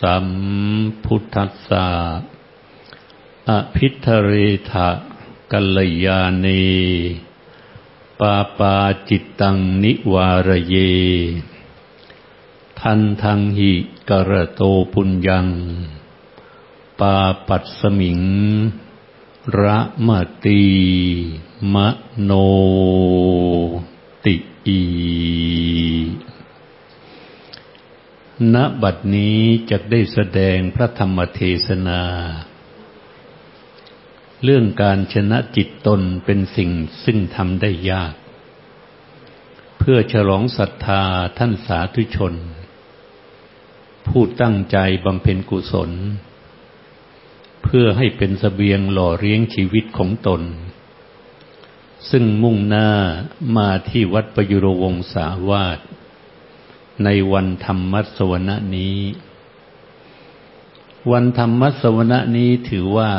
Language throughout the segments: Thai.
สัมพุทธัสสะอภิธเรทะกัลยาเนปาปาจิตตังนิวารเย ทันทังหิกระโตปุญญัง ปาปัสสมิง ระมตีมะโนติอี ณบัดนี้จะได้แสดงพระธรรมเทศนา เรื่องการชนะจิตตนเป็นสิ่งซึ่งทำได้ยาก เพื่อฉลองศรัทธาท่านสาธุชน ผู้ตั้งใจบำเพ็ญกุศล เพื่อให้เป็นสเสบียงหล่อเลี้ยงชีวิตของตน ซึ่งมุ่งหน้ามาที่วัดประยุรวงศาวาส ในวันธรรมสวนะนี้ วันธรรมสวนะนี้ถือว่า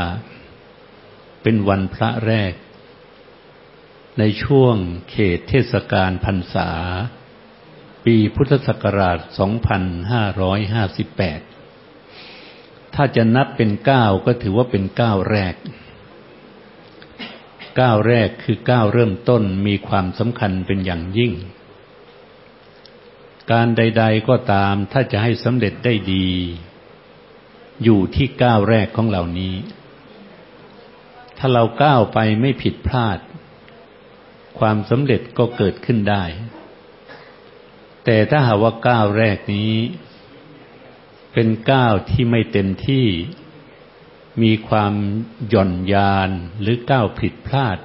เป็นวันพระแรก ในช่วงเขตเทศกาลพรรษา ปีพุทธศักราช 2558 ถ้าจะนับเป็นเก้าก็ถือว่าเป็นเก้าแรกเก้าแรกคือเก้าเริ่มต้นมีความสำคัญเป็นอย่างยิ่ง การใด ๆก็ตามถ้าจะให้สำเร็จได้ดี อยู่ที่ก้าวแรกของเหล่านี้ ถ้าเราก้าวไปไม่ผิดพลาด ความสำเร็จก็เกิดขึ้นได้ แต่ถ้าหากว่าก้าวแรกนี้ เป็นก้าวที่ไม่เต็มที่ มีความหย่อนยานหรือก้าวผิดพลาด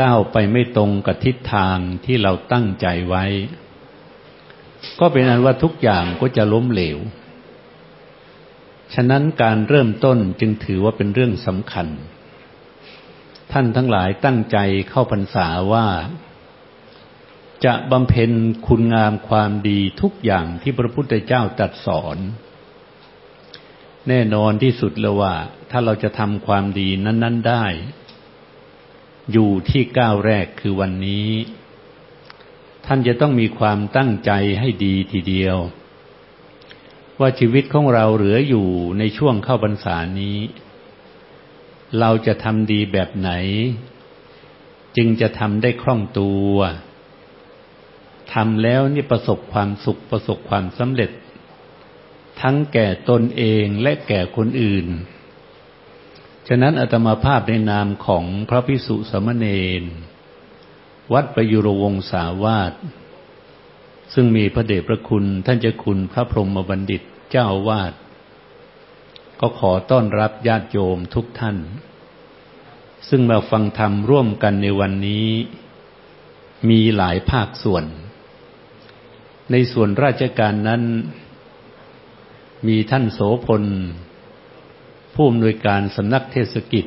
ก้าวไปไม่ตรงกับทิศทางที่เราตั้งใจไว้ ก็เป็นอันว่าทุกอย่างก็จะล้มเหลว ฉะนั้นการเริ่มต้นจึงถือว่าเป็นเรื่องสำคัญ ท่านทั้งหลายตั้งใจเข้าพรรษาว่า จะบำเพ็ญคุณงามความดีทุกอย่างที่พระพุทธเจ้าตรัสสอน แน่นอนที่สุดแล้วว่า ถ้าเราจะทำความดีนั้น ๆได้ อยู่ที่ก้าวแรกคือวันนี้ ท่านจะต้องมีความตั้งใจให้ดีทีเดียว ว่าชีวิตของเราเหลืออยู่ในช่วงเข้าพรรษานี้ เราจะทำดีแบบไหน จึงจะทำได้คล่องตัวทำแล้วนี่ประสบความสุขประสบความสำเร็จ ทั้งแก่ตนเองและแก่คนอื่น ฉะนั้นอาตมาภาพในนามของพระพิสุสมณเณร วัดประยุรวงศาวาสซึ่งมีพระเดชพระคุณท่านเจ้าคุณพระพรหมบัณฑิตเจ้าวาดก็ขอต้อนรับญาติโยมทุกท่าน ซึ่งมาฟังธรรมร่วมกันในวันนี้ มีหลายภาคส่วน ในส่วนราชการนั้น มีท่านโสพล ผู้อำนวยการสำนักเทศกิจ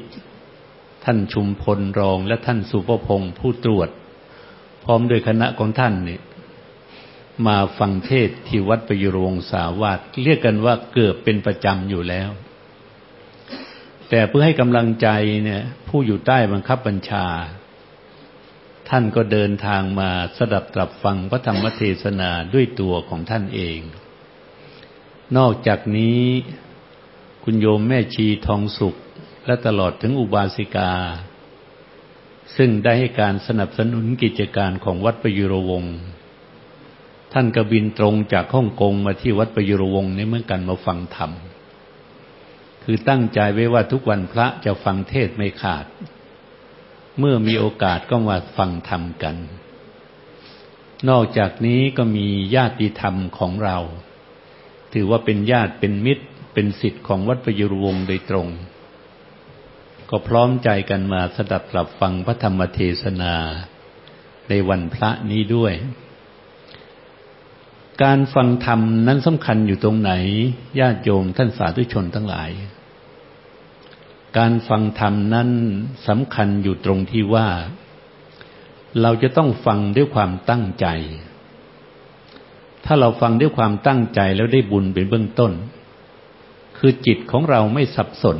ท่านชุมพลรองและท่านสุภพงศ์ผู้ตรวจ พร้อมด้วยคณะของท่านเนี่ยมาฟังเทศที่วัดประยุรงสาวาสเรียกกันว่าเกือบเป็นประจำอยู่แล้ว แต่เพื่อให้กำลังใจเนี่ย ผู้อยู่ใต้บังคับบัญชา ท่านก็เดินทางมาสดับตรับฟังพระธรรมเทศนาด้วยตัวของท่านเอง นอกจากนี้คุณโยมแม่ชีทองสุข และตลอดถึงอุบาสิกา ซึ่งได้ให้การสนับสนุนกิจการของวัดประยุรวงศ์ท่านกบินตรงจากฮ่องกงมาที่วัดประยุรวงศ์ในเมื่อกันมาฟังธรรม คือตั้งใจไว้ว่าทุกวันพระจะฟังเทศไม่ขาด เมื่อมีโอกาสก็มาฟังธรรมกัน นอกจากนี้ก็มีญาติธรรมของเรา ถือว่าเป็นญาติเป็นมิตรเป็นสิทธิ์ของวัดประยุรวงศ์โดยตรง ก็พร้อมใจกันมาสดับกลับฟังพระธรรมเทศนาในวันพระนี้ด้วย การฟังธรรมนั้นสำคัญอยู่ตรงไหนญาติโยมท่านสาธุชนทั้งหลาย การฟังธรรมนั้นสำคัญอยู่ตรงที่ว่า เราจะต้องฟังด้วยความตั้งใจ ถ้าเราฟังด้วยความตั้งใจแล้วได้บุญเป็นเบื้องต้น คือจิตของเราไม่สับสน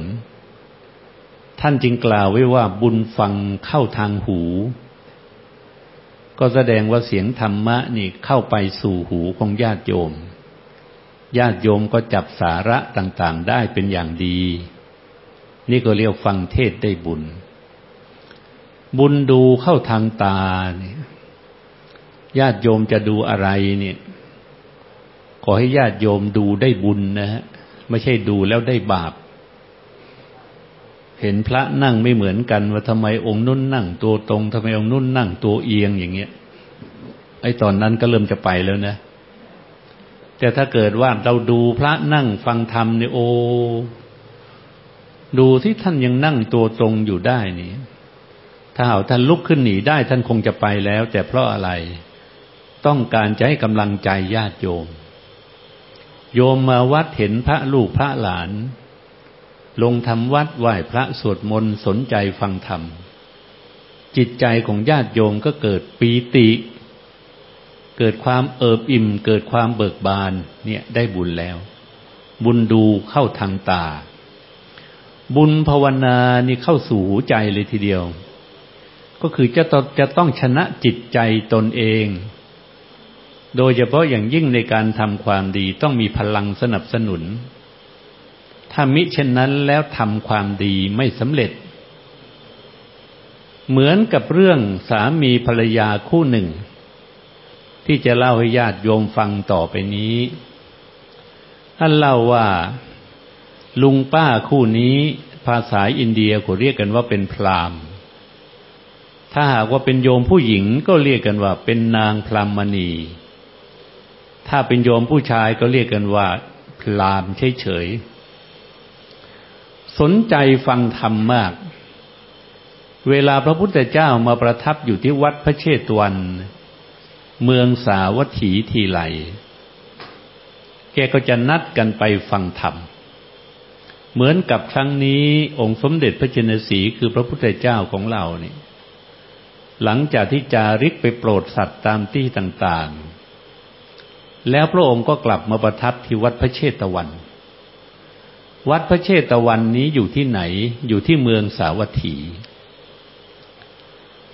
ท่านจึงกล่าวไว้ว่าบุญฟังเข้าทางหู ก็แสดงว่าเสียงธรรมะนี่เข้าไปสู่หูของญาติโยม ญาติโยมก็จับสาระต่างๆได้เป็นอย่างดี นี่ก็เรียกฟังเทศได้บุญ บุญดูเข้าทางตาเนี่ยญาติโยมจะดูอะไรเนี่ย ขอให้ญาติโยมดูได้บุญนะฮะไม่ใช่ดูแล้วได้บาป เห็นพระนั่งไม่เหมือนกัน ว่าทำไมองค์นุ่นนั่ง ตัวตรงทำไมองค์นุ่นนั่ง ตัวเอียงอย่างเงี้ย ไอ้ตอนนั้นก็เริ่มจะไปแล้วนะ แต่ถ้าเกิดว่าเราดูพระนั่งฟังธรรมเนี่ยโอดูที่ท่านยังนั่งตัวตรงอยู่ได้นี่ถ้าหาท่านลุกขึ้นหนีได้ ท่านคงจะไปแล้ว แต่เพราะอะไร ต้องการจะให้กำลังใจญาติโยม โยมมาวัดเห็นพระลูกพระหลาน ลงทำวัดไหว้พระสวดมนต์สนใจฟังธรรม จิตใจของญาติโยมก็เกิดปีติ เกิดความเอิบอิ่ม เกิดความเบิกบานเนี่ยได้บุญแล้ว บุญดูเข้าทางตา บุญภาวนานี่เข้าสู่หูใจเลยทีเดียว ก็คือจะต้องจะต้องชนะจิตใจตนเอง โดยเฉพาะอย่างยิ่งในการทำความดีต้องมีพลังสนับสนุน ถ้ามิเช่นนั้นแล้วทำความดีไม่สำเร็จ เหมือนกับเรื่องสามีภรรยาคู่หนึ่ง ที่จะเล่าให้ญาติโยมฟังต่อไปนี้ท่านเล่าว่าลุงป้าคู่นี้ภาษาอินเดียเขาเรียกกันว่าเป็นพรามถ้าหากว่าเป็นโยมผู้หญิงก็เรียกกันว่าเป็นนางพรามณี ถ้าเป็นโยมผู้ชายก็เรียกกันว่าพรามเฉยๆ สนใจฟังธรรมมาก เวลาพระพุทธเจ้ามาประทับอยู่ที่วัดพระเชตวัน เมืองสาวัตถีทีไหล แกก็จะนัดกันไปฟังธรรม เหมือนกับครั้งนี้องค์สมเด็จพระเจนสีคือพระพุทธเจ้าของเราเนี่ยหลังจากที่จาริกไปโปรดสัตว์ตามที่ต่าง ๆ แล้วพระองค์ก็กลับมาประทับที่วัดพระเชตวัน วัดพระเชตวันนี้อยู่ที่ไหน อยู่ที่เมืองสาวัตถี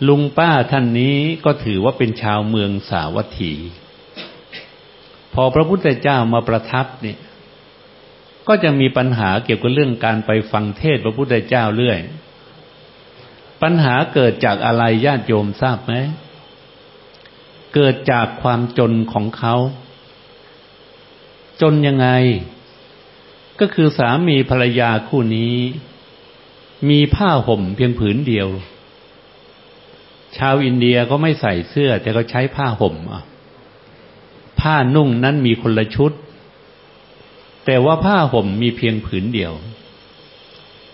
ลุงป้าท่านนี้ก็ถือว่าเป็นชาวเมืองสาวัตถี พอพระพุทธเจ้ามาประทับเนี่ย ก็จะมีปัญหาเกี่ยวกับเรื่องการไปฟังเทศพระพุทธเจ้าเรื่อย ปัญหาเกิดจากอะไรญาติโยมทราบไหม เกิดจากความจนของเขา จนยังไง ก็คือสามีภรรยาคู่นี้ มีผ้าห่มเพียงผืนเดียว ชาวอินเดียก็ไม่ใส่เสื้อ แต่ก็ใช้ผ้าห่มผ้านุ่งนั้นมีคนละชุด แต่ว่าผ้าห่มมีเพียงผืนเดียว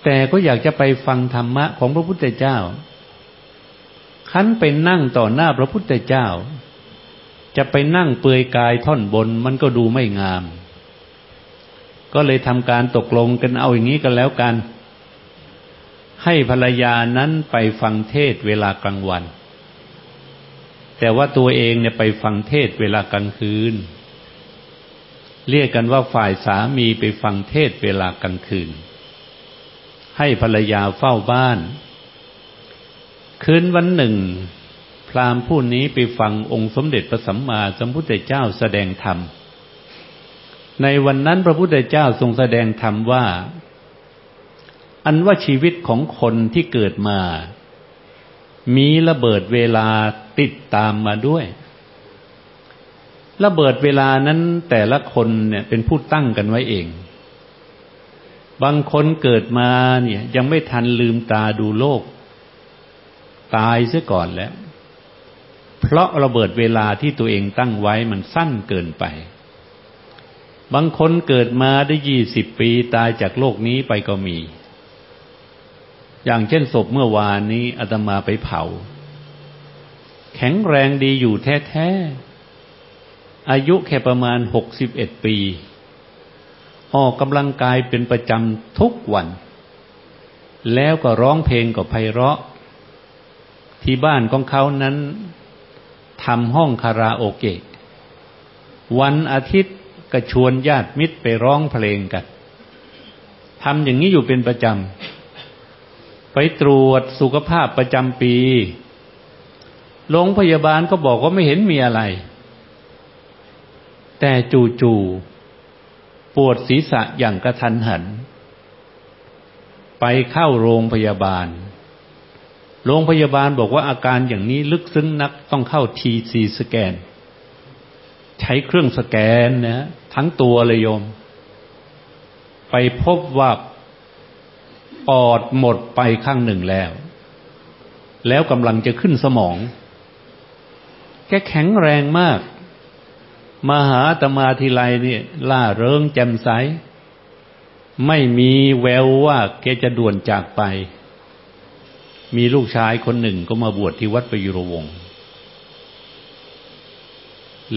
แต่ก็อยากจะไปฟังธรรมะของพระพุทธเจ้าคันไปนั่งต่อหน้าพระพุทธเจ้า จะไปนั่งเปลือยกายท่อนบนมันก็ดูไม่งาม ก็เลยทำการตกลงกันเอาอย่างนี้กันแล้วกัน ให้ภรรยานั้นไปฟังเทศเวลากลางวัน แต่ว่าตัวเองเนี่ยไปฟังเทศเวลากลางคืน เรียกกันว่าฝ่ายสามีไปฟังเทศเวลากลางคืน ให้ภรรยาเฝ้าบ้าน คืนวันหนึ่ง พราหมณ์ผู้นี้ไปฟังองค์สมเด็จพระสัมมาสัมพุทธเจ้าแสดงธรรม ในวันนั้นพระพุทธเจ้าทรงแสดงธรรมว่า อันว่าชีวิตของคนที่เกิดมา มีระเบิดเวลาติดตามมาด้วย ระเบิดเวลานั้นแต่ละคนเนี่ยเป็นผู้ตั้งกันไว้เอง บางคนเกิดมาเนี่ย ยังไม่ทันลืมตาดูโลก ตายเสียก่อนแล้ว เพราะระเบิดเวลาที่ตัวเองตั้งไว้มันสั้นเกินไป บางคนเกิดมาได้ยี่สิบปีตายจากโลกนี้ไปก็มี อย่างเช่นศพเมื่อวานนี้อาตมาไปเผา แข็งแรงดีอยู่แท้ๆ อายุแค่ประมาณหกสิบเอ็ดปี ออกกำลังกายเป็นประจำทุกวัน แล้วก็ร้องเพลงกับไพเราะ ที่บ้านของเขานั้นทำห้องคาราโอเกะ วันอาทิตย์ ก็ชวนญาติมิตรไปร้องเพลงกันทำอย่างนี้อยู่เป็นประจำ ไปตรวจสุขภาพประจำปี โรงพยาบาลก็บอกว่าไม่เห็นมีอะไร แต่จู่ๆปวดศีรษะอย่างกระทันหัน ไปเข้าโรงพยาบาล โรงพยาบาลบอกว่าอาการอย่างนี้ลึกซึ้งนักต้องเข้าทีซีสแกน ใช้เครื่องสแกนนะทั้งตัวเลยโยม ไปพบว่าปอดหมดไปข้างหนึ่งแล้ว แล้วกำลังจะขึ้นสมอง แกแข็งแรงมาก มหาตมาทีไรเนี่ยล่าเริงแจ่มใส ไม่มีแววว่าแกจะด่วนจากไป มีลูกชายคนหนึ่งก็มาบวชที่วัดประยุรวงศ์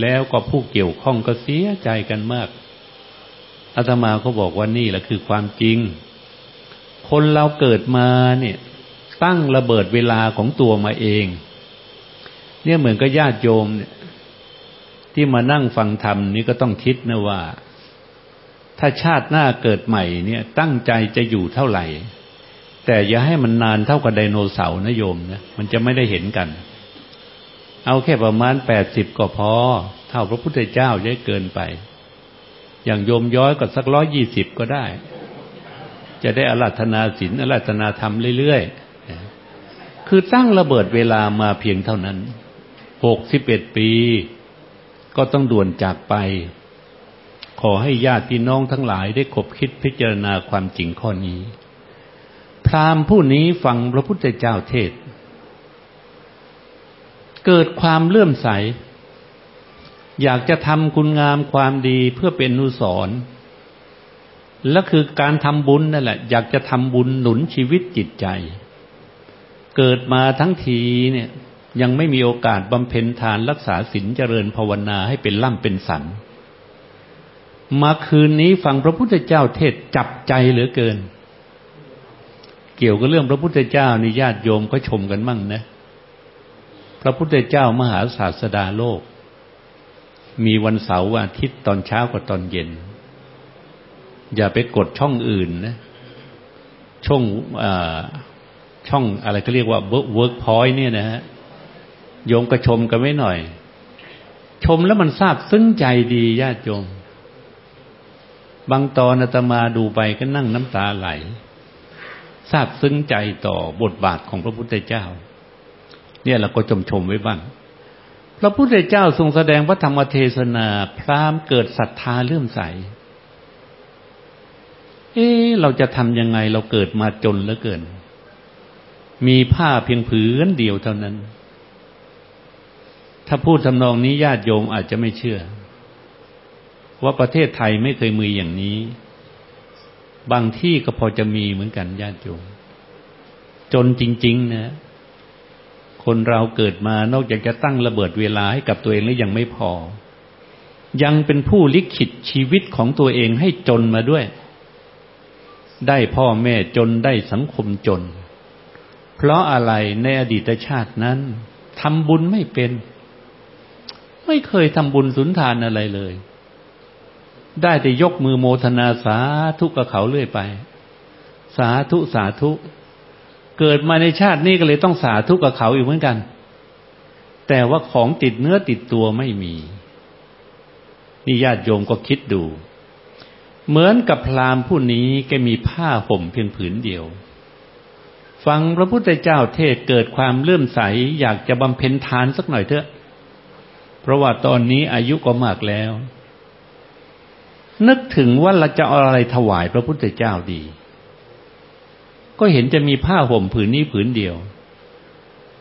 แล้วก็ผู้เกี่ยวข้องก็เสียใจกันมากอาตมาเขาบอกว่านี่แหละคือความจริง คนเราเกิดมาเนี่ย ตั้งระเบิดเวลาของตัวมาเอง เนี่ยเหมือนกับญาติโยมเนี่ย ที่มานั่งฟังธรรมนี่ก็ต้องคิดนะว่า ถ้าชาติหน้าเกิดใหม่เนี่ย ตั้งใจจะอยู่เท่าไหร่ แต่อย่าให้มันนานเท่ากับไดโนเสาร์นะโยมนะมันจะไม่ได้เห็นกัน เอาแค่ประมาณแปดสิบก็พอ เท่าพระพุทธเจ้าเยอะเกินไป อย่างโยมย้อยก็สักร้อยยี่สิบก็ได้ จะได้อาราธนาศีลอาราธนาธรรมเรื่อยๆ คือตั้งระเบิดเวลามาเพียงเท่านั้นหกสิบเอ็ดปี ก็ต้องด่วนจากไป ขอให้ญาติพี่น้องทั้งหลายได้คบคิดพิจารณาความจริงข้อนี้ พราหมณ์ผู้นี้ฟังพระพุทธเจ้าเทศ เกิดความเลื่อมใส อยากจะทำคุณงามความดีเพื่อเป็นนุสรและคือการทำบุญนั่นแหละ อยากจะทำบุญหนุนชีวิตจิตใจ เกิดมาทั้งทีเนี่ย ยังไม่มีโอกาสบำเพ็ญทานรักษาศีลเจริญภาวนาให้เป็นล่ำเป็นสัน มาคืนนี้ฟังพระพุทธเจ้าเทศจับใจเหลือเกิน เกี่ยวกับเรื่องพระพุทธเจ้านี่ญาติโยมก็ชมกันมั่งนะ พระพุทธเจ้ามหาศาสดาโลก มีวันเสาร์วันอาทิตย์ตอนเช้ากับตอนเย็น อย่าไปกดช่องอื่นนะช่องอช่องอะไรก็เรียกว่าเวิร์กพอยต์เนี่ยนะฮะโยมกระชมกันไม่หน่อย ชมแล้วมันซาบซึ้งใจดีญาติโยมบางตอนอาตมาดูไปก็นั่งน้ำตาไหลซาบซึ้งใจต่อบทบาทของพระพุทธเจ้า เนี่ยเราก็ชมชมไว้บ้าง พระพุทธเจ้าทรงแสดงพระธรรมเทศนา พรามเกิดศรัทธาเลื่อมใส เอ๊เราจะทำยังไงเราเกิดมาจนเหลือเกิน มีผ้าเพียงผืนเดียวเท่านั้น ถ้าพูดทำนองนี้ญาติโยมอาจจะไม่เชื่อ ว่าประเทศไทยไม่เคยมีอย่างนี้ บางที่ก็พอจะมีเหมือนกันญาติโยม จนจริง ๆ นะ คนเราเกิดมานอกจากจะตั้งระเบิดเวลาให้กับตัวเองแล้วยังไม่พอ ยังเป็นผู้ลิขิตชีวิตของตัวเองให้จนมาด้วย ได้พ่อแม่จนได้สังคมจน เพราะอะไรในอดีตชาตินั้นทำบุญไม่เป็น ไม่เคยทำบุญสุนทานอะไรเลย ได้แต่ยกมือโมทนาสาธุกับเขาเรื่อยไป สาธุสาธุ เกิดมาในชาตินี้ก็เลยต้องสาทุกกับเขาอยู่เหมือนกัน แต่ว่าของติดเนื้อติดตัวไม่มี นี่ญาติโยมก็คิดดู เหมือนกับพราหมณ์ผู้นี้แกมีผ้าห่มเพียงผืนเดียว ฟังพระพุทธเจ้าเทศเกิดความเลื่อมใส อยากจะบำเพ็ญทานสักหน่อยเถอะ เพราะว่าตอนนี้อายุก็มากแล้ว นึกถึงว่าเราจะเอาอะไรถวายพระพุทธเจ้าดี ก็เห็นจะมีผ้าห่มผืนนี้ผืนเดียว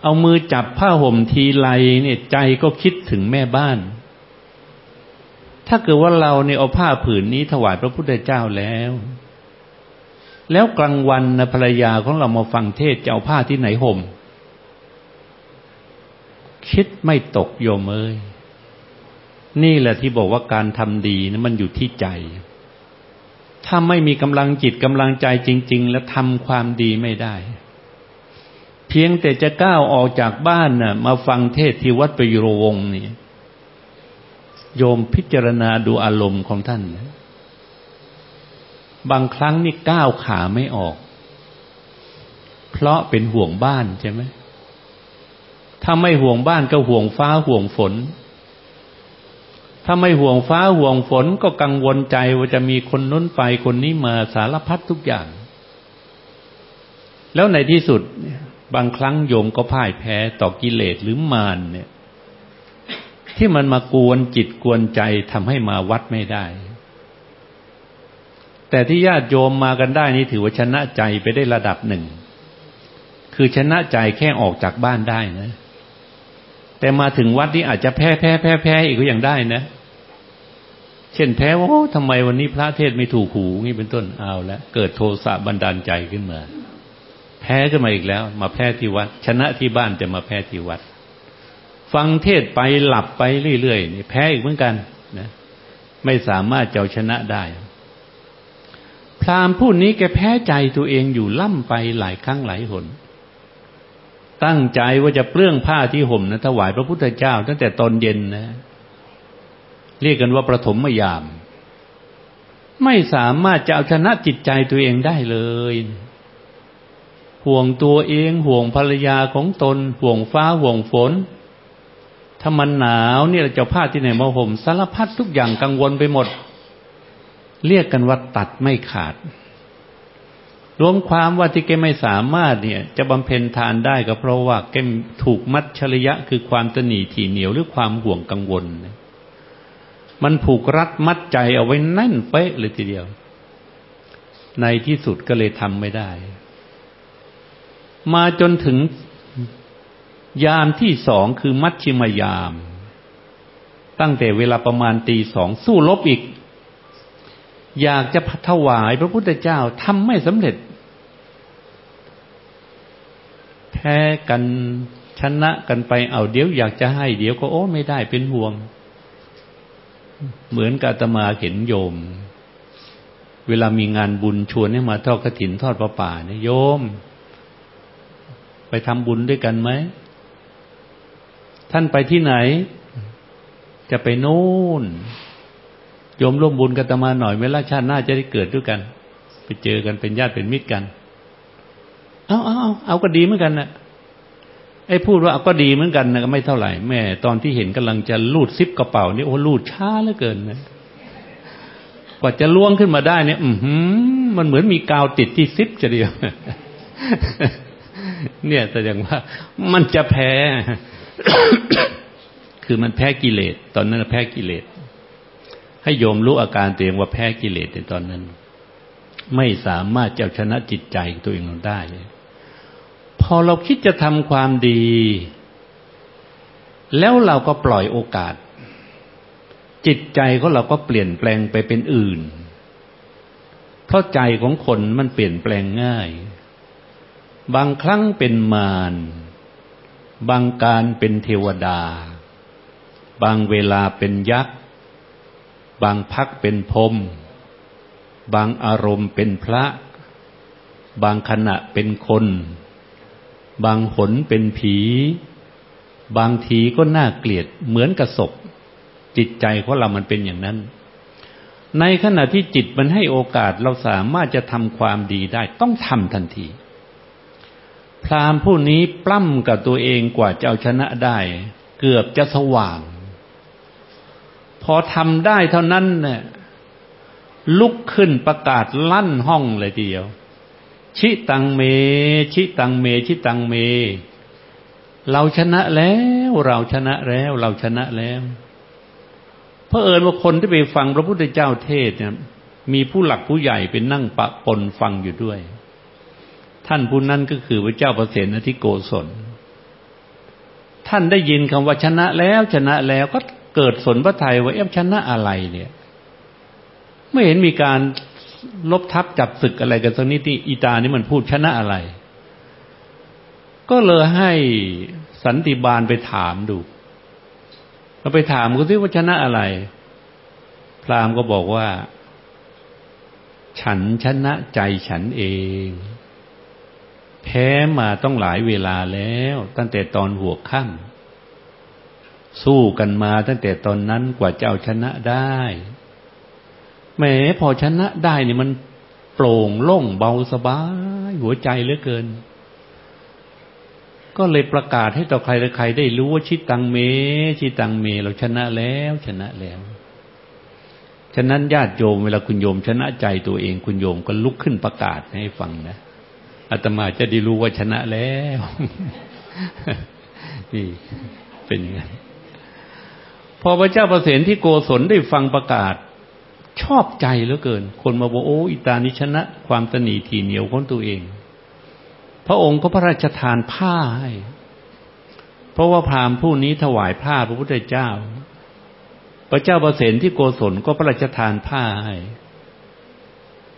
เอามือจับผ้าห่มทีไรเนี่ยใจก็คิดถึงแม่บ้าน ถ้าเกิดว่าเราเนี่ยเอาผ้าผืนนี้ถวายพระพุทธเจ้าแล้ว แล้วกลางวันนะภรรยาของเรามาฟังเทศจะเอาผ้าที่ไหนห่ม คิดไม่ตกโยมเอ้ยนี่แหละที่บอกว่าการทำดีนะมันอยู่ที่ใจ ถ้าไม่มีกำลังจิตกำลังใจจริง ๆ แล้วทำความดีไม่ได้ เพียงแต่จะก้าวออกจากบ้านน่ะ มาฟังเทศที่วัดประยุรวงศ์นี่โยมพิจารณาดูอารมณ์ของท่าน บางครั้งนี่ก้าวขาไม่ออก เพราะเป็นห่วงบ้านใช่ไหมถ้าไม่ห่วงบ้านก็ห่วงฟ้าห่วงฝน ถ้าไม่ห่วงฟ้าห่วงฝนก็กังวลใจว่าจะมีคนน้นไปคนนี้มาสารพัดทุกอย่าง แล้วในที่สุดบางครั้งโยมก็พ่ายแพ้ต่อกิเลสหรือมารเนี่ย ที่มันมากวนจิตกวนใจทำให้มาวัดไม่ได้ แต่ที่ญาติโยมมากันได้นี่ถือว่าชนะใจไปได้ระดับหนึ่ง คือชนะใจแค่ออกจากบ้านได้นะ แต่มาถึงวัดนี้อาจจะแพ้แพ้แพ้แพ้อีกก็ยังได้นะ เช่นแพ้ว่าทำไมวันนี้พระเทศไม่ถูกหูนี่เป็นต้นเอาแล้วเกิดโทสะบันดาลใจขึ้นมา แพ้ขึ้นมาอีกแล้ว มาแพ้ที่วัด ชนะที่บ้านจะมาแพ้ที่วัด ฟังเทศไปหลับไปเรื่อยๆนี่แพ้อีกเหมือนกันนะไม่สามารถเจ้าชนะได้พรามผู้นี้แกแพ้ใจตัวเองอยู่ล่ำไปหลายครั้งหลายหน ตั้งใจว่าจะเปลื้องผ้าที่ห่มนะถวายพระพุทธเจ้า ตั้งแต่ตอนเย็นนะ เรียกกันว่าประถมมยาม ไม่สามารถจะเอาชนะจิตใจตัวเองได้เลย ห่วงตัวเองห่วงภรรยาของตน ห่วงฟ้าห่วงฝน ถ้ามันหนาวเนี่ยจะผ้าที่ไหนมาห่มสารพัดทุกอย่างกังวลไปหมด เรียกกันว่าตัดไม่ขาด รวมความว่าที่แกไม่สามารถเนี่ย จะบำเพ็ญทานได้ก็เพราะว่าแกถูกมัดชริยะคือความตนีถี่เหนียวหรือความห่วงกังวล มันผูกรัดมัดใจเอาไว้แน่นเป๊ะเลยทีเดียว ในที่สุดก็เลยทำไม่ได้ มาจนถึงยามที่สองคือมัชชิมยาม ตั้งแต่เวลาประมาณตีสองสู้ลบอีก อยากจะถวายพระพุทธเจ้าทำไม่สำเร็จแพ้กันชนะกันไปเอาเดี๋ยวอยากจะให้ เดี๋ยวก็โอ้ไม่ได้เป็นห่วง เหมือนกาตมาเห็นโยม เวลามีงานบุญชวนให้มาทอดกระถินทอดประป่าเนี่ยโยม ไปทำบุญด้วยกันไหม ท่านไปที่ไหน จะไปโน่นโยมร่วมบุญกับตมาหน่อยเวลาชาติหน้าจะได้เกิดด้วยกัน ไปเจอกันเป็นญาติเป็นมิตรกัน เอาเอาเอาเอาก็ดีเหมือนกันนะไอ้พูดว่าเอาก็ดีเหมือนกันนะก็ไม่เท่าไหร่แม่ตอนที่เห็นกำลังจะลูดซิปกระเป๋านี่โอ้ลูดช้าเหลือเกินนะกว่าจะล่วงขึ้นมาได้เนี่ย อืมมันเหมือนมีกาวติดที่ซิปจะเดียว เนี่ยแสดงว่า มันจะแพ้ คือมันแพ้กิเลส ตอนนั้นแพ้กิเลส ให้โยมรู้อาการตัวเองว่าแพ้กิเลสในตอนนั้น ไม่สามารถจะชนะจิตใจตัวเองได้ พอเราคิดจะทำความดี แล้วเราก็ปล่อยโอกาส จิตใจของเราก็เปลี่ยนแปลงไปเป็นอื่น เพราะใจของคนมันเปลี่ยนแปลงง่าย บางครั้งเป็นมารบางการเป็นเทวดา บางเวลาเป็นยักษ์ บางพักเป็นพรมบางอารมณ์เป็นพระ บางขณะเป็นคน บางหนเป็นผี บางทีก็น่าเกลียดเหมือนกระศพจิตใจของเรามันเป็นอย่างนั้น ในขณะที่จิตมันให้โอกาสเราสามารถจะทำความดีได้ ต้องทำทันที พรามผู้นี้ปล้ำกับตัวเองกว่าจะเอาชนะได้ เกือบจะสว่าง พอทำได้เท่านั้นเนี่ยลุกขึ้นประกาศลั่นห้องเลยทีเดียว ชิตังเม ชิตังเม ชิตังเม เราชนะแล้ว เราชนะแล้ว เราชนะแล้วเพราะเอิญว่าคนที่ไปฟังพระพุทธเจ้าเทศเนี่ยมีผู้หลักผู้ใหญ่เป็นนั่งปะปนฟังอยู่ด้วย ท่านผู้นั้นก็คือพระเจ้าประเสนทิโกศลท่านได้ยินคำว่าชนะแล้วชนะแล้วก็เกิดสนพระทัยว่าเอ๊ะชนะอะไรเนี่ย ไม่เห็นมีการ ลบทับจับศึกอะไรกันสักนิดที่อีตานี่มันพูดชนะอะไร ก็เลยให้สันติบาลไปถามดูเราไปถามเขาสิว่าชนะอะไร พราหมณ์ก็บอกว่า ฉันชนะใจฉันเอง แพ้มาต้องหลายเวลาแล้ว ตั้งแต่ตอนหัวค่ำสู้กันมาตั้งแต่ตอนนั้นกว่าจะเอาชนะได้ แหมพอชนะได้เนี่ยมันโปร่งโล่งเบาสบาย หัวใจเหลือเกิน ก็เลยประกาศให้ต่อใครต่อใครได้รู้ว่าชิตังเม ชิตังเม เราชนะแล้ว ชนะแล้วฉะนั้นญาติโยมเวลาคุณโยม ชนะใจตัวเองคุณโยมก็ลุกขึ้นประกาศให้ฟังนะอาตมาจะได้รู้ว่าชนะแล้วนี่เป็นยังไงพอพระเจ้าประเสนที่โกศลได้ฟังประกาศ ชอบใจเหลือเกิน คนมาบอกโอ้อิตานิชนะ ความตนีทีเหนียวของตัวเอง พระองค์ก็พระราชทานผ้าให้ เพราะว่าพราหมณ์ผู้นี้ถวายผ้าพระพุทธเจ้า พระเจ้าประเสนที่โกศลก็พระราชทานผ้าให้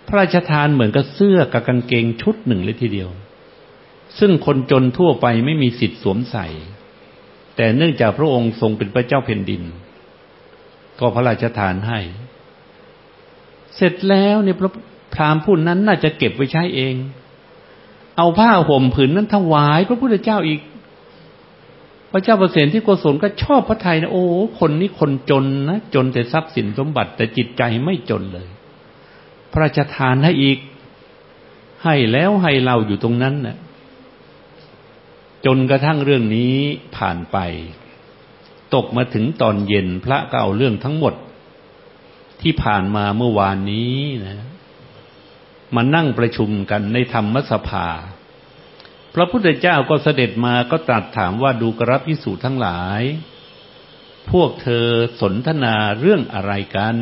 พระราชทานเหมือนกับเสื้อกับกางเกงชุดหนึ่งเลยทีเดียว ซึ่งคนจนทั่วไปไม่มีสิทธิ์สวมใส่ แต่เนื่องจากพระองค์ทรงเป็นพระเจ้าแผ่นดิน ก็พระราชทานให้ เสร็จแล้วเนี่ยพระพราหมณ์ผู้นั้นน่าจะเก็บไว้ใช้เอง เอาผ้าห่มผืนนั้นถวายพระพุทธเจ้าอีก พระเจ้าประเสริฐที่โกศลก็ชอบพระไทยนะโอ้คนนี้คนจนนะจนแต่ทรัพย์สินสมบัติแต่จิตใจไม่จนเลย พระราชทานให้อีก ให้แล้วให้เราอยู่ตรงนั้นนะ่ะจนกระทั่งเรื่องนี้ผ่านไป ตกมาถึงตอนเย็นพระก็เอาเรื่องทั้งหมด ที่ผ่านมาเมื่อวานนี้นะมานั่งประชุมกันในธรรมสภา พระพุทธเจ้าก็เสด็จมาก็ตรัสถามว่าดูกรับพิสูจทั้งหลาย พวกเธอสนทนาเรื่องอะไรกัน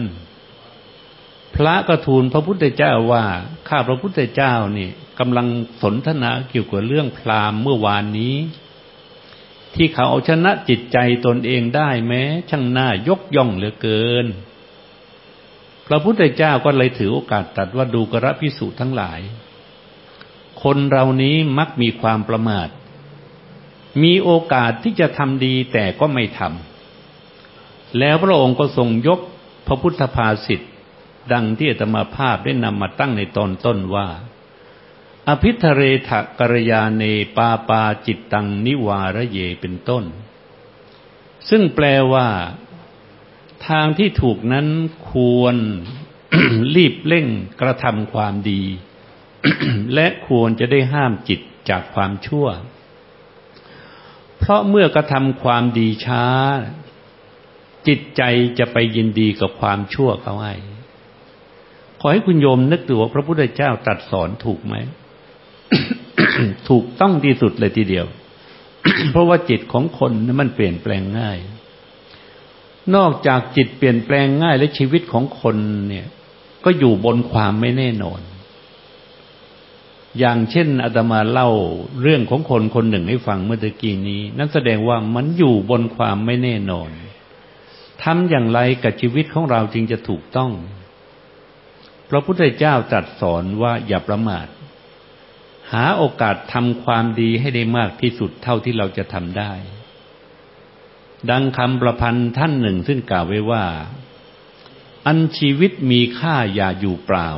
พระก็ทูลพระพุทธเจ้าว่าข้าพระพุทธเจ้านี่กำลังสนทนาเกี่ยวกับเรื่องพราหมณ์เมื่อวานนี้ ที่เขาเอาชนะจิตใจตนเองได้แม้ ช่างน่ายกย่องเหลือเกิน พระพุทธเจ้าก็เลยถือโอกาสตัดว่าดูกระพิสูจทั้งหลาย คนเรานี้มักมีความประมาท มีโอกาสที่จะทำดีแต่ก็ไม่ทำแล้วพระองค์ก็ทรงยกพระพุทธภาษิตดังที่อาตมาภาพได้นำมาตั้งในตอนต้นว่า อภิธเรทะกรยาเนปาปาจิตตังนิวารเยเป็นต้น ซึ่งแปลว่า ทางที่ถูกนั้นควรรีบเร่งกระทำความดี และควรจะได้ห้ามจิตจากความชั่ว เพราะเมื่อกระทำความดีช้า จิตใจจะไปยินดีกับความชั่วเขาให้ขอให้คุณโยมนึกดูว่าพระพุทธเจ้าตรัสสอนถูกไหม ถูกต้องที่สุดเลยทีเดียว เพราะว่าจิตของคนนั้นมันเปลี่ยนแปลงง่าย นอกจากจิตเปลี่ยนแปลงง่ายและชีวิตของคนเนี่ย ก็อยู่บนความไม่แน่นอน อย่างเช่นอาตมาเล่าเรื่องของคนคนหนึ่งให้ฟังเมื่อตะกี้นี้ นั่นแสดงว่ามันอยู่บนความไม่แน่นอนทำอย่างไรกับชีวิตของเราจึงจะถูกต้อง พระพุทธเจ้าตรัสสอนว่าอย่าประมาท หาโอกาสทำความดีให้ได้มากที่สุดเท่าที่เราจะทำได้ ดังคำประพันธ์ท่านหนึ่งซึ่งกล่าวไว้ว่า อันชีวิตมีค่าอย่าอยู่เปล่า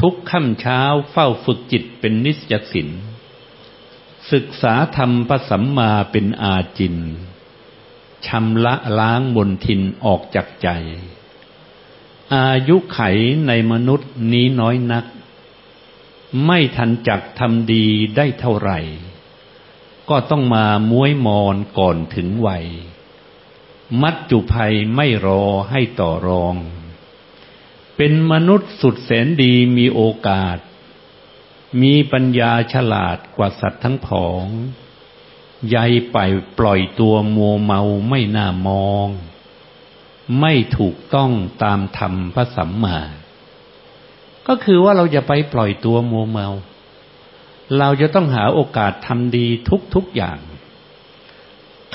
ทุกค่ำเช้าเฝ้าฝึกจิตเป็นนิสยศินศึกษาธรรมพระสัมมาเป็นอาจินชำระล้างมนทินออกจากใจ อายุไขในมนุษย์นี้น้อยนัก ไม่ทันจักทำดีได้เท่าไหร่ ก็ต้องมาม้วยมอนก่อนถึงวัย มัจจุภัยไม่รอให้ต่อรอง เป็นมนุษย์สุดแสนดีมีโอกาส มีปัญญาฉลาดกว่าสัตว์ทั้งผอง ใยไปปล่อยตัวมัวเมาไม่น่ามอง ไม่ถูกต้องตามธรรมพระสัมมา ก็คือว่าเราจะไปปล่อยตัวมัวเมา เราจะต้องหาโอกาสทำดีทุกๆอย่าง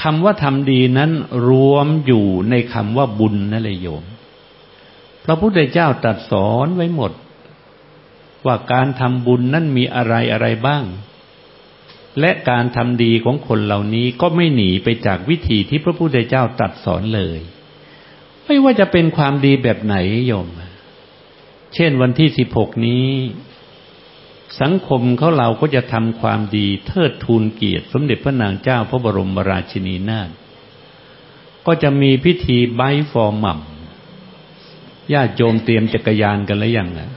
คำว่าทำดีนั้นรวมอยู่ในคำว่าบุญนั่นเลยโยม พระพุทธเจ้าตรัสสอนไว้หมด ว่าการทำบุญนั้นมีอะไรอะไรบ้าง และการทำดีของคนเหล่านี้ก็ไม่หนีไปจากวิธีที่พระพุทธเจ้าตรัสสอนเลย ไม่ว่าจะเป็นความดีแบบไหนโยม เช่นวันที่สิบหกนี้ สังคมเขาเราก็จะทำความดีเทิดทูนเกียรติ สมเด็จพระนางเจ้าพระบรมราชินีนาถก็จะมีพิธีไบฟอร์มัมญาติโยมเตรียมจักรยานกันแล้วยังนะ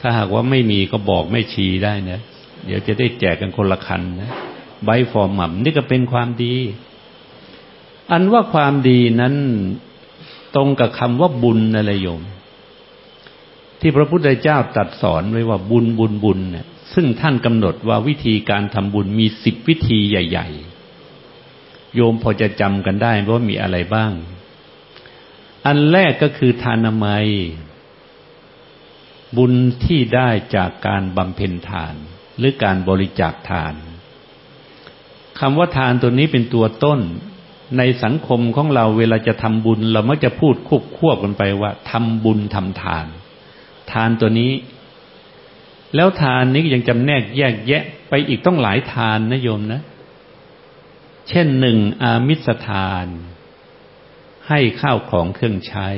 ถ้าหากว่าไม่มีก็บอกไม่ชีได้นะเดี๋ยวจะได้แจกกันคนละคันนะไบฟอร์มัมนี่ก็เป็นความดี อันว่าความดีนั้นตรงกับคำว่าบุญอะไรโยม ที่พระพุทธเจ้าตรัสสอนไว้ว่าบุญบุญบุญเนี่ยซึ่งท่านกำหนดว่าวิธีการทำบุญมีสิบวิธีใหญ่ ๆ โยมพอจะจำกันได้ว่ามีอะไรบ้าง อันแรกก็คือทานามัย บุญที่ได้จากการบำเพ็ญทาน หรือการบริจาคทานคำว่าทานตัวนี้เป็นตัวต้น ในสังคมของเราเวลาจะทำบุญ เรามักจะพูดควบควบกันไปว่าทำบุญทำทาน ทานตัวนี้ แล้วทานนี้ยังจำแนกแยกแยะไปอีกต้องหลายทานนะโยมนะ เช่นหนึ่งอามิสทาน ให้ข้าวของเครื่องใช้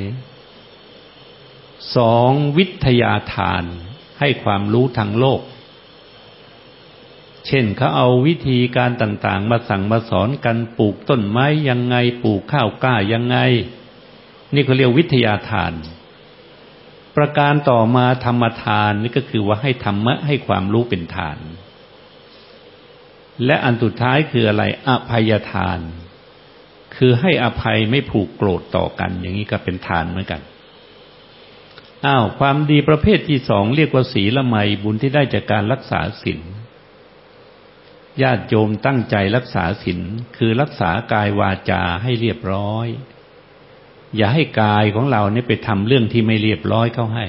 สองวิทยาทานให้ความรู้ทางโลก เช่นเขาเอาวิธีการต่าง ๆ มาสั่งมาสอนกันปลูกต้นไม้ยังไงปลูกข้าวกล้ายังไง นี่เขาเรียกวิทยาทาน ประการต่อมาธรรมทานนี่ก็คือว่าให้ธรรมะให้ความรู้เป็นทาน และอันสุดท้ายคืออะไรอภัยทาน คือให้อภัยไม่ผูกโกรธต่อกัน อย่างนี้ก็เป็นทานเหมือนกันอ้าวความดีประเภทที่สองเรียกว่าศีละไมบุญที่ได้จากการรักษาศีลญาติโยมตั้งใจรักษาศีลคือรักษากายวาจาให้เรียบร้อย อย่าให้กายของเราเนี่ยไปทำเรื่องที่ไม่เรียบร้อยเข้าให้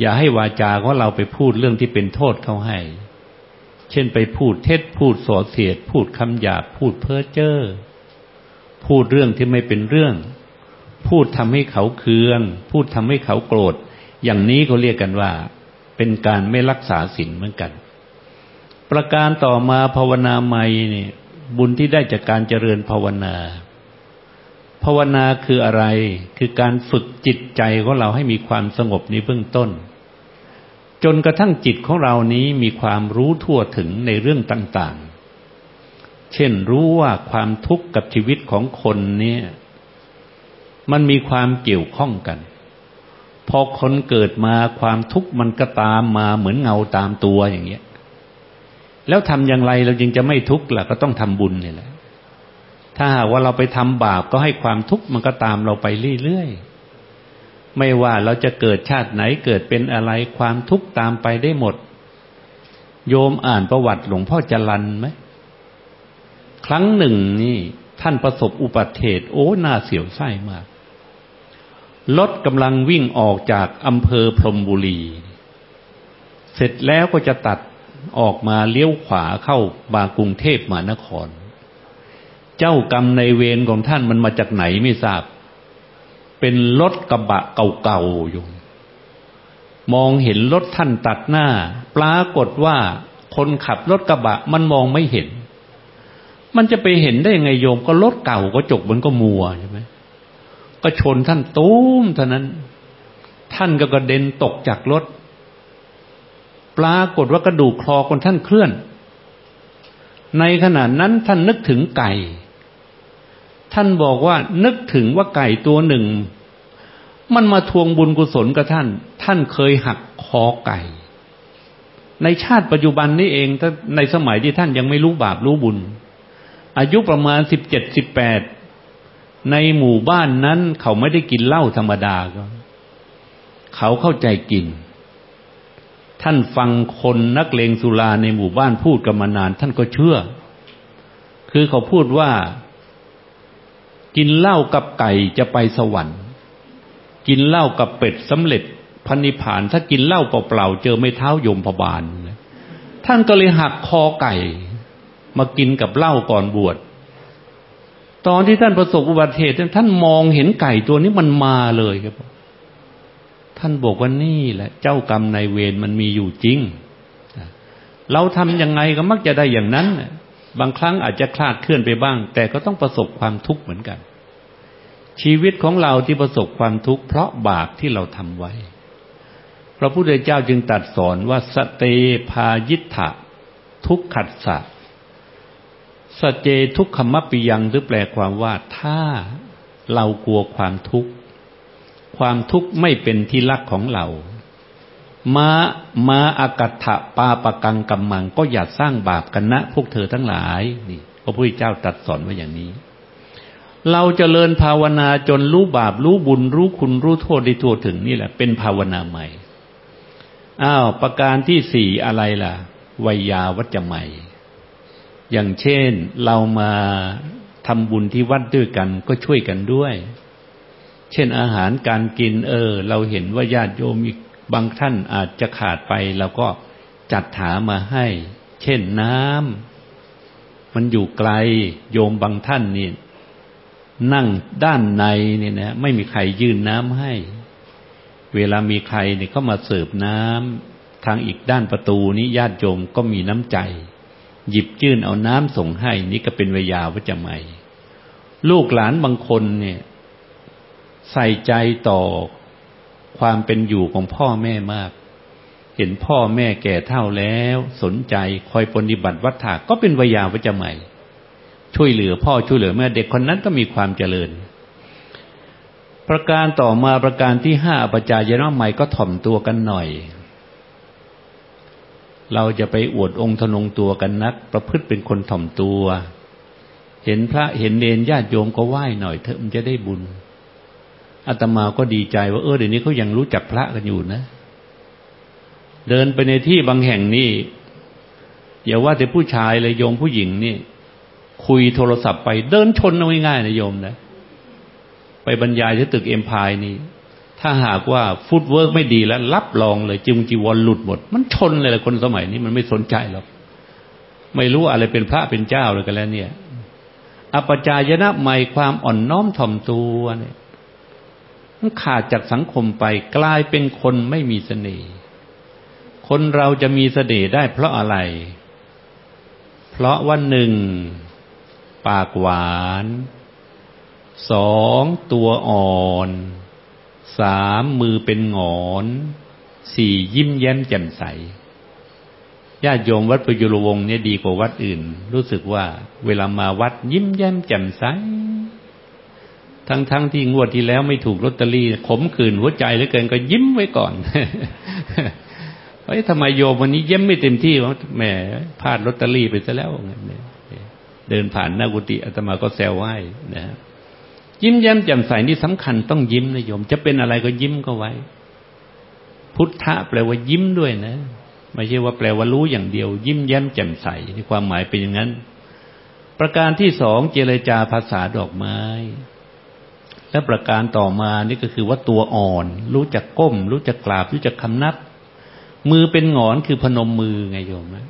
อย่าให้วาจาของเราไปพูดเรื่องที่เป็นโทษเข้าให้ เช่นไปพูดเท็จพูดส่อเสียด พูดคำหยาบพูดเพ้อเจ้อพูดเรื่องที่ไม่เป็นเรื่อง พูดทำให้เขาเคือง พูดทำให้เขาโกรธ อย่างนี้เขาเรียกกันว่า เป็นการไม่รักษาศีลเหมือนกัน ประการต่อมาภาวนาใหม่นี่บุญที่ได้จากการเจริญภาวนา ภาวนาคืออะไร คือการฝึกจิตใจของเราให้มีความสงบในเบื้องต้น จนกระทั่งจิตของเรานี้มีความรู้ทั่วถึงในเรื่องต่างๆ เช่นรู้ว่าความทุกข์กับชีวิตของคนเนี่ยมันมีความเกี่ยวข้องกัน พอคนเกิดมาความทุกข์มันก็ตามมาเหมือนเงาตามตัวอย่างเงี้ย แล้วทำอย่างไรเราจึงจะไม่ทุกข์ล่ะก็ต้องทำบุญนี่แหละ ถ้าหากว่าเราไปทำบาปก็ให้ความทุกข์มันก็ตามเราไปเรื่อยๆ ไม่ว่าเราจะเกิดชาติไหนเกิดเป็นอะไรความทุกข์ตามไปได้หมด โยมอ่านประวัติหลวงพ่อจรันไหมครั้งหนึ่งนี่ท่านประสบอุบัติเหตุโอ้น่าเสียวไส้มากรถกำลังวิ่งออกจากอำเภอพรมบุรี เสร็จแล้วก็จะตัดออกมาเลี้ยวขวาเข้าบากรุงเทพมหานคร เจ้ากรรมในเวรของท่านมันมาจากไหนไม่ทราบ เป็นรถกระบะเก่าๆอยู่ มองเห็นรถท่านตัดหน้า ปรากฏว่าคนขับรถกระบะมันมองไม่เห็น มันจะไปเห็นได้ยังไงโยมก็รถเก่าก็จกมันก็มัวใช่ไหมก็ชนท่านตุ้มเท่านั้น ท่านก็กระเด็นตกจากรถ ปรากฏว่ากระดูกคอคนท่านเคลื่อน ในขณะนั้นท่านนึกถึงไก่ ท่านบอกว่านึกถึงว่าไก่ตัวหนึ่ง มันมาทวงบุญกุศลกับท่าน ท่านเคยหักคอไก่ ในชาติปัจจุบันนี้เองในสมัยที่ท่านยังไม่รู้บาปรู้บุญ อายุประมาณสิบเจ็ดสิบแปดในหมู่บ้านนั้นเขาไม่ได้กินเหล้าธรรมดาก็เขาเข้าใจกิน ท่านฟังคนนักเลงสุราในหมู่บ้านพูดกันมานาน ท่านก็เชื่อ คือเขาพูดว่า กินเหล้ากับไก่จะไปสวรรค์ กินเหล้ากับเป็ดสำเร็จพันิพาน ถ้ากินเหล้าเปล่าๆเจอไม่เท้ายมพบาล ท่านก็เลยหักคอไก่ มากินกับเหล้าก่อนบวช ตอนที่ท่านประสบอุบัติเหตุท่านมองเห็นไก่ตัวนี้มันมาเลยครับ ท่านบอกว่านี่แหละ เจ้ากรรมนายเวรมันมีอยู่จริง เราทำยังไงก็มักจะได้อย่างนั้น บางครั้งอาจจะคลาดเคลื่อนไปบ้าง แต่ก็ต้องประสบความทุกข์เหมือนกัน ชีวิตของเราที่ประสบความทุกข์เพราะบาปที่เราทำไว้ พระพุทธเจ้าจึงตรัสสอนว่าสเตพายิทธะทุกขัดสะสเจทุกขมัปปิยังหรือแปลความว่าถ้าเรากลัวความทุกข์ ความทุกข์ไม่เป็นที่รักของเรา มามาอากัตถะปาปะกังกัมมัง ก็อย่าสร้างบาปกันนะ พวกเธอทั้งหลายนี่พระพุทธเจ้าตรัสสอนไว้อย่างนี้ เราจเจริญภาวนาจนรู้บาปรู้บุญรู้คุณรู้โทษได้ทั่วถึงนี่แหละ เป็นภาวนาใหม่อ้าวประการที่สี่อะไรล่ะวิยาวัจจะใหม่ อย่างเช่นเรามาทำบุญที่วัดด้วยกันก็ช่วยกันด้วย เช่นอาหารการกินเออ เราเห็นว่าญาติโยมอีก บางท่านอาจจะขาดไปเราก็จัดหามาให้ เช่นน้ำมันอยู่ไกล โยมบางท่านนี่นั่งด้านในเนี่ยนะไม่มีใครยื่นน้ำให้ เวลามีใครเนี่ยก็มาเสิร์ฟน้ำทางอีกด้านประตูนี้ญาติโยมก็มีน้ำใจ หยิบยื่นเอาน้ำส่งให้ นี่ก็เป็นวยาวัจไม่ลูกหลานบางคนเนี่ย ใส่ใจต่อ ความเป็นอยู่ของพ่อแม่มาก เห็นพ่อแม่แก่เท่าแล้ว สนใจคอยปฏิบัติวัฏฏะก็เป็นวิยาวัจไม่ ช่วยเหลือพ่อช่วยเหลือแม่เด็กคนนั้นก็มีความเจริญ ประการต่อมาประการที่ห้าปัจจายนะใหม่ก็ถ่อมตัวกันหน่อย เราจะไปอวดองค์ทนงตัวกันนัก ประพฤติเป็นคนถ่อมตัว เห็นพระเห็นเนรญาติโยมก็ไหว้หน่อยเถอะมันจะได้บุญ อาตมาก็ดีใจว่าเออเดี๋ยวนี้เขายังรู้จักพระกันอยู่นะ เดินไปในที่บางแห่งนี่อย่าว่าแต่ผู้ชายเลยโยมผู้หญิงนี่ คุยโทรศัพท์ไปเดินชนเอาง่ายๆนะโยมนะ ไปบรรยายที่ตึก Empire นี่ ถ้าหากว่า footwork ไม่ดีแล้วรับรองเลยจิงจีวรหลุดหมด มันชนเลยละคนสมัยนี้มันไม่สนใจหรอกไม่รู้อะไรเป็นพระเป็นเจ้าเลยกันแล้วเนี่ยอปจายนะใหม่ความอ่อนน้อมถ่อมตัวเนี่ย มันขาดจากสังคมไปกลายเป็นคนไม่มีเสน่ห์คนเราจะมีเสน่ห์ได้เพราะอะไร เพราะว่าหนึ่งปากหวานสองตัวอ่อนสามมือเป็นหงอนสี่ยิ้มแย้มแจ่มใสญาติโยมวัดประยุรวงศ์เนี่ยดีกว่าวัดอื่น รู้สึกว่าเวลามาวัดยิ้มแย้มแจ่มใส ทั้งๆทที่งวดที่แล้วไม่ถูกลอตเตอรี่ขมขื่นหัวใจเหลือเกินก็ยิ้มไว้ก่อนเฮ้ยทำไมโยมวันนี้ยิ้มไม่เต็มที่วะแหมพลาดลอตเตอรี่ไปซะแล้วเดินผ่านหน้ากุฏิอาตมาก็แซวไหว้นะยิ้มแย้มแจ่มใสนี่สำคัญต้องยิ้มนะโยม จะเป็นอะไรก็ยิ้มก็ไว้ พุทธะแปลว่ายิ้มด้วยนะไม่ใช่ว่าแปลว่ารู้อย่างเดียว ยิ้มแย้มแจ่มใสในความหมายเป็นอย่างนั้น ประการที่สองเจรจาภาษาดอกไม้ และประการต่อมานี่ก็คือว่าตัวอ่อน รู้จักก้ม รู้จักกราบ รู้จักคำนับ มือเป็นหงอนคือพนมมือไงโยมนะ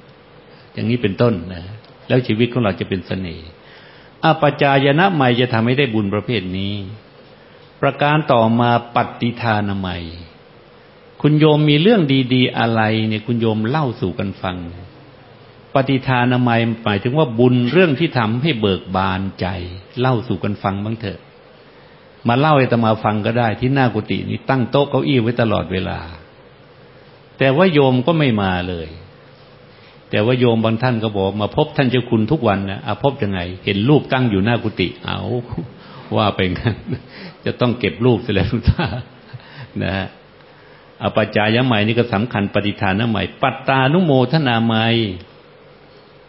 อย่างนี้เป็นต้นนะแล้วชีวิตของเราจะเป็นเสน่ห์อปจายนะใหม่จะทำให้ได้บุญประเภทนี้ ประการต่อมาปฏิทานใหม่คุณโยมมีเรื่องดีๆอะไรเนี่ยคุณโยมเล่าสู่กันฟัง ปฏิทานใหม่หมายถึงว่าบุญเรื่องที่ทำให้เบิกบานใจ เล่าสู่กันฟังบ้างเถอะ มาเล่าให้ตมาฟังก็ได้ ที่หน้ากุฏินี้ตั้งโต๊ะเก้าอี้ไว้ตลอดเวลา แต่ว่าโยมก็ไม่มาเลย แต่ว่าโยมบางท่านก็บอก มาพบท่านเจ้าคุณทุกวันนะอาพบยังไง เห็นรูปตั้งอยู่หน้ากุฏิเอาว่าไปงั้นจะต้องเก็บรูปเสียแล้วทุกท่านะฮะอปัจจายใหม่นี่ก็สำคัญปฏิทานใหม่ ปัตตานุโมทนาใหม่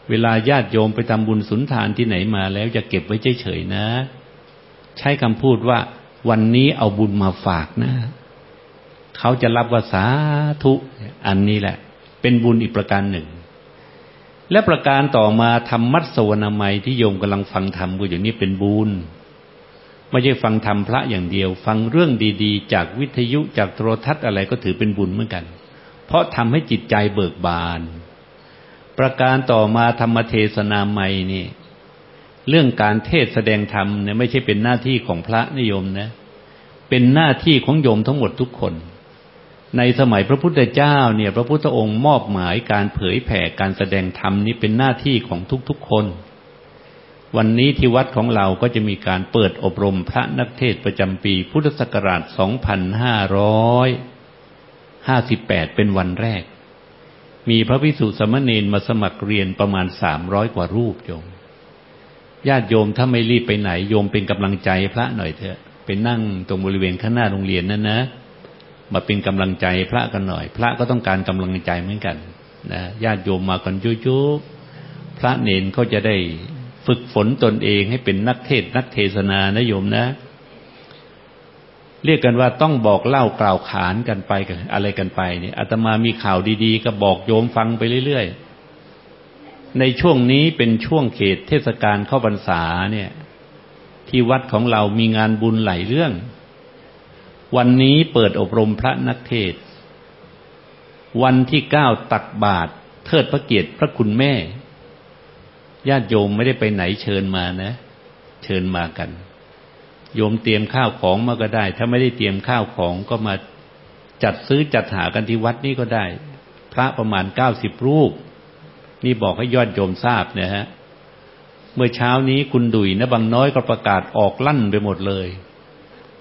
เวลาญาติโยมไปทำบุญสุนทานที่ไหนมาแล้วจะเก็บไว้เฉยๆนะ ใช้คำพูดว่า วันนี้เอาบุญมาฝากนะเขาจะรับว่าสาธุอันนี้แหละ เป็นบุญอีกประการหนึ่ง และประการต่อมาธรรมัสวนามัยที่โยมกำลังฟังธรรมกูอย่างนี้เป็นบุญไม่ใช่ฟังธรรมพระอย่างเดียว ฟังเรื่องดีๆ จากวิทยุจากโทรทัศน์อะไรก็ถือเป็นบุญเหมือนกัน เพราะทำให้จิตใจเบิกบาน ประการต่อมาธรรมเทศนาใหม่นี่ เรื่องการเทศแสดงธรรมเนี่ยไม่ใช่เป็นหน้าที่ของพระนิยมนะ เป็นหน้าที่ของโยมทั้งหมดทุกคน ในสมัยพระพุทธเจ้าเนี่ย พระพุทธองค์มอบหมายการเผยแผ่การแสดงธรรมนี้เป็นหน้าที่ของทุกๆคน วันนี้ที่วัดของเราก็จะมีการเปิดอบรมพระนักเทศประจำปีพุทธศักราช 2558 เป็นวันแรก มีพระพิสุสมณีนมาสมัครเรียนประมาณ300กว่ารูปโยม ญาติโยมถ้าไม่รีบไปไหน โยมเป็นกำลังใจพระหน่อยเถอะไปนั่งตรงบริเวณข้างหน้าโรงเรียนนั่นนะ มาเป็นกำลังใจพระกันหน่อย พระก็ต้องการกำลังใจเหมือนกันนะญาติโยมมากันยุยๆพระเนนเขาจะได้ฝึกฝนตนเองให้เป็นนักเทศนักเทศนานะโยมนะ เรียกกันว่าต้องบอกเล่ากล่าวขานกันไปกันอะไรกันไปเนี่ยอาตมามีข่าวดี ๆ ก็บอกโยมฟังไปเรื่อยๆ ในช่วงนี้เป็นช่วงเขตเทศกาลเข้าพรรษาเนี่ย ที่วัดของเรามีงานบุญหลายเรื่อง วันนี้เปิดอบรมพระนักเทศ วันที่เก้าตักบาตรเทิดพระเกียรติพระคุณแม่ ญาติโยมไม่ได้ไปไหนเชิญมานะ เชิญมากัน โยมเตรียมข้าวของมาก็ได้ ถ้าไม่ได้เตรียมข้าวของก็มาจัดซื้อจัดหากันที่วัดนี้ก็ได้ พระประมาณเก้าสิบรูป นี่บอกให้ยอดโยมทราบนะฮะ เมื่อเช้านี้คุณดุยนะบางน้อยก็ประกาศออกลั่นไปหมดเลย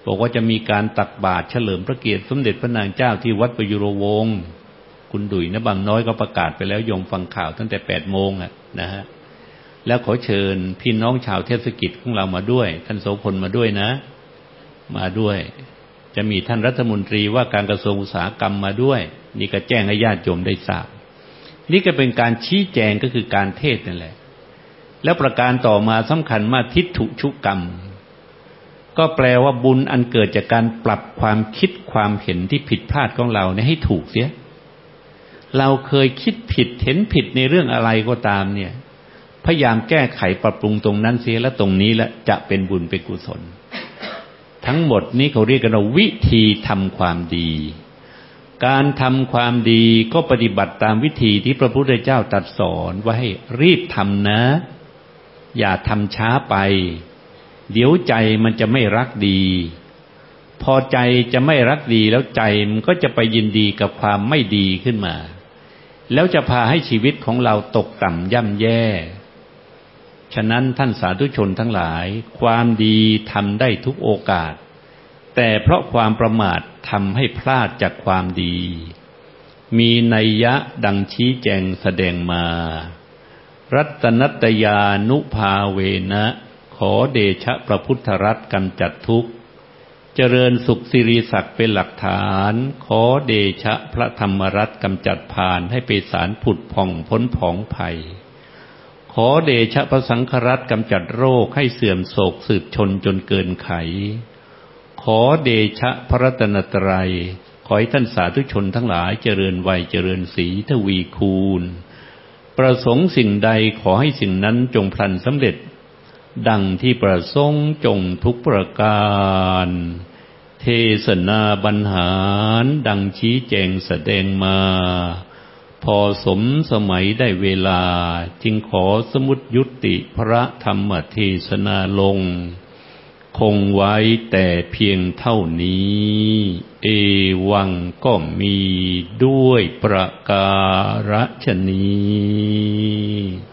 บอกว่าจะมีการตักบาตรเฉลิมพระเกียรติสมเด็จพระนางเจ้าที่วัดประยุรวงศ์คุณดุยนะบางน้อยก็ประกาศไปแล้วยมฟังข่าวตั้งแต่แปดโมงอะนะฮะ แล้วขอเชิญพี่น้องชาวเทศกิจของเรามาด้วย ท่านโสพลมาด้วยนะ มาด้วย จะมีท่านรัฐมนตรีว่าการกระทรวงอุตสาหกรรมมาด้วย นี่ก็แจ้งให้ญาติโยมได้ทราบ นี่ก็เป็นการชี้แจงก็คือการเทศนั่นแหละ แล้วประการต่อมาสำคัญมากทิฏฐุชุกรรม ก็แปลว่าบุญอันเกิดจากการปรับความคิดความเห็นที่ผิดพลาดของเราเนี่ยให้ถูกเสีย เราเคยคิดผิดเห็นผิดในเรื่องอะไรก็ตามเนี่ย พยายามแก้ไขปรับปรุงตรงนั้นเสียและตรงนี้และจะเป็นบุญเป็นกุศล ทั้งหมดนี้เขาเรียกกันว่าวิธีทำความดี การทำความดีก็ปฏิบัติตามวิธีที่พระพุทธเจ้าตรัสสอนว่าให้รีบทำนะ อย่าทำช้าไป เดี๋ยวใจมันจะไม่รักดี พอใจจะไม่รักดีแล้วใจมันก็จะไปยินดีกับความไม่ดีขึ้นมา แล้วจะพาให้ชีวิตของเราตกต่ำย่ำแย่ ฉะนั้นท่านสาธุชนทั้งหลาย ความดีทำได้ทุกโอกาส แต่เพราะความประมาททำให้พลาดจากความดี มีนัยยะดังชี้แจงแสดงมา รัตนัตยานุภาเวนะ ขอเดชะพระพุทธรัตน์กำจัดทุกข์ เจริญสุขสิริศักดิ์เป็นหลักฐาน ขอเดชะพระธรรมรัตน์กำจัดผ่านให้ไปสารผุดผ่องพ้นผองภัยขอเดชะพระสังฆรัตน์กำจัดโรคให้เสื่อมโศกสืบชนจนเกินไข ขอเดชะพระรัตนตรัย ขอให้ท่านสาธุชนทั้งหลายเจริญวัยเจริญสีทวีคูณ ประสงค์สิ่งใดขอให้สิ่งนั้นจงพลันสำเร็จ ดังที่ประสงค์จงทุกประการ เทศนาบรรหารดังชี้แจงแสดงมา พอสมสมัยได้เวลาจึงขอสมุดยุติพระธรรมเทศนาลง คงไว้แต่เพียงเท่านี้ เอวังก็มีด้วยประการฉนี้